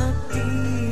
hati